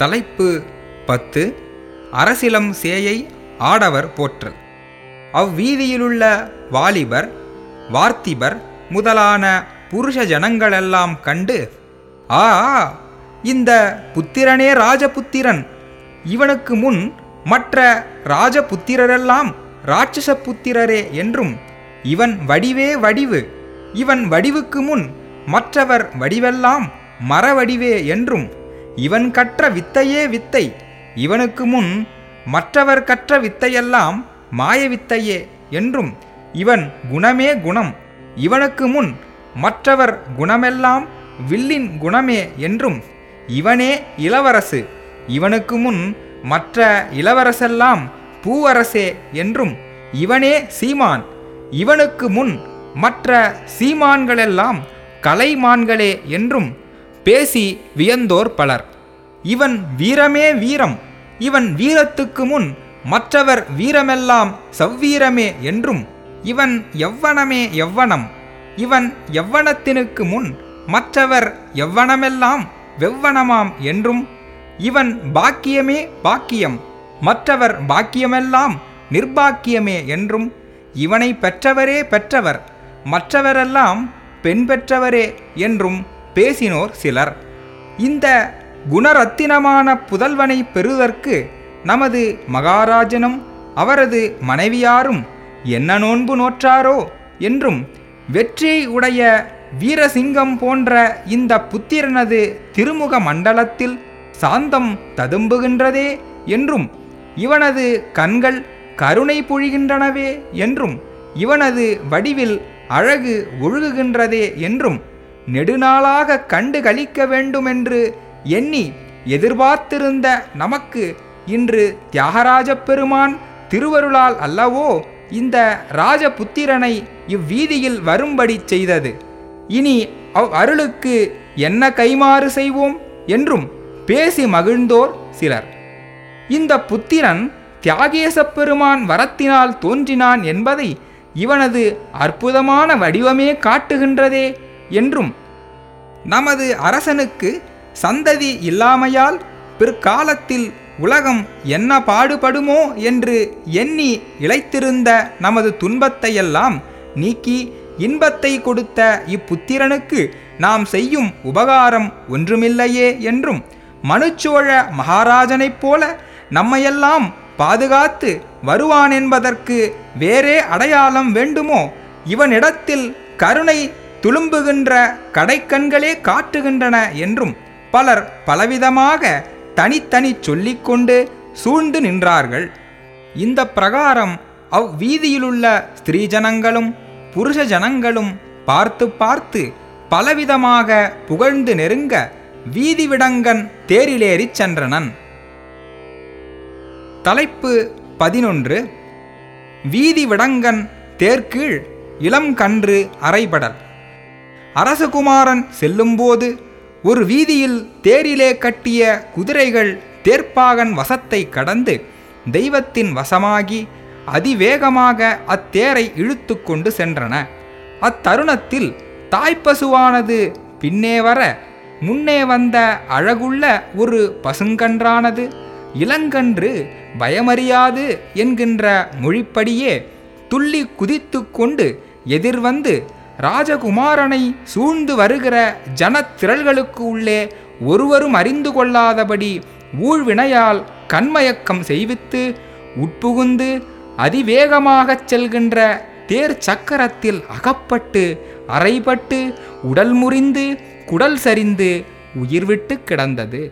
தலைப்பு பத்து அரசிலம் சேயை ஆடவர் போற்றல் அவ்வீதியிலுள்ள வாலிபர் வார்த்திபர் முதலான புருஷ ஜனங்களெல்லாம் கண்டு ஆ இந்த புத்திரனே ராஜபுத்திரன். இவனுக்கு முன் மற்ற ராஜபுத்திரரெல்லாம் ராட்சச புத்திரரே என்றும் இவன் வடிவே வடிவு இவன் வடிவுக்கு முன் மற்றவர் வடிவெல்லாம் மரவடிவே என்றும் இவன் கற்ற வித்தையே வித்தை. இவனுக்கு முன் மற்றவர் கற்ற வித்தையெல்லாம் மாய வித்தையே என்றும் இவன் குணமே குணம். இவனுக்கு முன் மற்றவர் குணமெல்லாம் வில்லின் குணமே என்றும் இவனே இளவரசு. இவனுக்கு முன் மற்ற இளவரசெல்லாம் பூவரசே என்றும் இவனே சீமான். இவனுக்கு முன் மற்ற சீமான்களெல்லாம் கலைமான்களே என்றும் பேசி வியந்தோர் பலர். இவன் வீரமே வீரம் இவன் வீரத்துக்கு முன் மற்றவர் வீரமெல்லாம் சவ்வீரமே என்றும் இவன் எவ்வனமே எவ்வனம் இவன் எவ்வனத்தினுக்கு முன் மற்றவர் எவ்வனமெல்லாம் வெவ்வனமாம் என்றும் இவன் பாக்கியமே பாக்கியம் மற்றவர் பாக்கியமெல்லாம் நிர்பாக்கியமே என்றும் இவனை பெற்றவரே பெற்றவர் மற்றவரெல்லாம் பெண் பெற்றவரே என்றும் பேசினோர் சிலர். இந்த குணரத்தினமான புதல்வனை பெறுவதற்கு நமது மகாராஜனும் அவரது மனைவியாரும் என்ன நோன்பு நோற்றாரோ என்றும் வெற்றியை உடைய வீரசிங்கம் போன்ற இந்த புத்திரனது திருமுக மண்டலத்தில் சாந்தம் ததும்புகின்றதே என்றும் இவனது கண்கள் கருணை பொழிகின்றனவே என்றும் இவனது வடிவில் அழகு ஒழுகுகின்றதே என்றும் நெடுநாளாக கண்டு கழிக்க வேண்டுமென்று எண்ணி எதிர்பார்த்திருந்த நமக்கு இன்று தியாகராஜப் பெருமான் திருவருளால் அல்லவோ இந்த ராஜபுத்திரனை இவ்வீதியில் வரும்படி செய்தது. இனி அவ் அருளுக்கு என்ன கைமாறு செய்வோம்? என்றும் பேசி மகிழ்ந்தோர் சிலர். இந்த புத்திரன் தியாகேசப் பெருமான் வரத்தினால் தோன்றினான் என்பதை இவனது அற்புதமான வடிவமே காட்டுகின்றதே. என்றும் நமது அரசனுக்கு சந்ததி இல்லாமையால் பிற்காலத்தில் உலகம் என்ன பாடுபடுமோ என்று எண்ணி இழைத்திருந்த நமது துன்பத்தையெல்லாம் நீக்கி இன்பத்தை கொடுத்த இப்புத்திரனுக்கு நாம் செய்யும் உபகாரம் ஒன்றுமில்லையே என்றும் மனுச்சோழ மகாராஜனைப் போல நம்மையெல்லாம் பாதுகாத்து வருவான் என்பதற்கு வேறே அடையாளம் வேண்டுமோ? இவனிடத்தில் கருணை துளும்புகின்ற கடைக்கண்களே காட்டுகின்றன என்றும் பலர் பலவிதமாக தனித்தனி சொல்லிக்கொண்டு சூழ்ந்து நின்றார்கள். இந்த பிரகாரம் அவ்வீதியிலுள்ள ஸ்திரீ ஜனங்களும் புருஷ ஜனங்களும் பார்த்து பார்த்து பலவிதமாக புகழ்ந்து நெருங்க வீதிவிடங்கன் தேரிலேறிச் சென்றனன். தலைப்பு பதினொன்று. வீதி விடங்கன் தேர்கீழ் இளம் கன்று அரைபடல். அரசகுமாரன் செல்லும்போது ஒரு வீதியில் தேரிலே கட்டிய குதிரைகள் தேர்ப்பாகன் வசத்தை கடந்து தெய்வத்தின் வசமாகி அதிவேகமாக அத்தேரை இழுத்து கொண்டு சென்றன. அத்தருணத்தில் தாய்ப்பசுவானது பின்னே வர முன்னே வந்த அழகுள்ள ஒரு பசுங்கன்றானது இளங்கன்று பயமறியாது என்கின்ற மொழிப்படியே துள்ளி குதித்து கொண்டு எதிர்வந்து ராஜகுமாரனை சூழ்ந்து வருகிற ஜனத்திரள்களுக்கு உள்ளே ஒருவரும் அறிந்து கொள்ளாதபடி ஊழ்வினையால் கண்மயக்கம் செய்வித்து உட்புகுந்து அதிவேகமாகச் செல்கின்ற தேர் சக்கரத்தில் அகப்பட்டு அறைபட்டு உடல் முறிந்து குடல் சரிந்து உயிர்விட்டு கிடந்தது.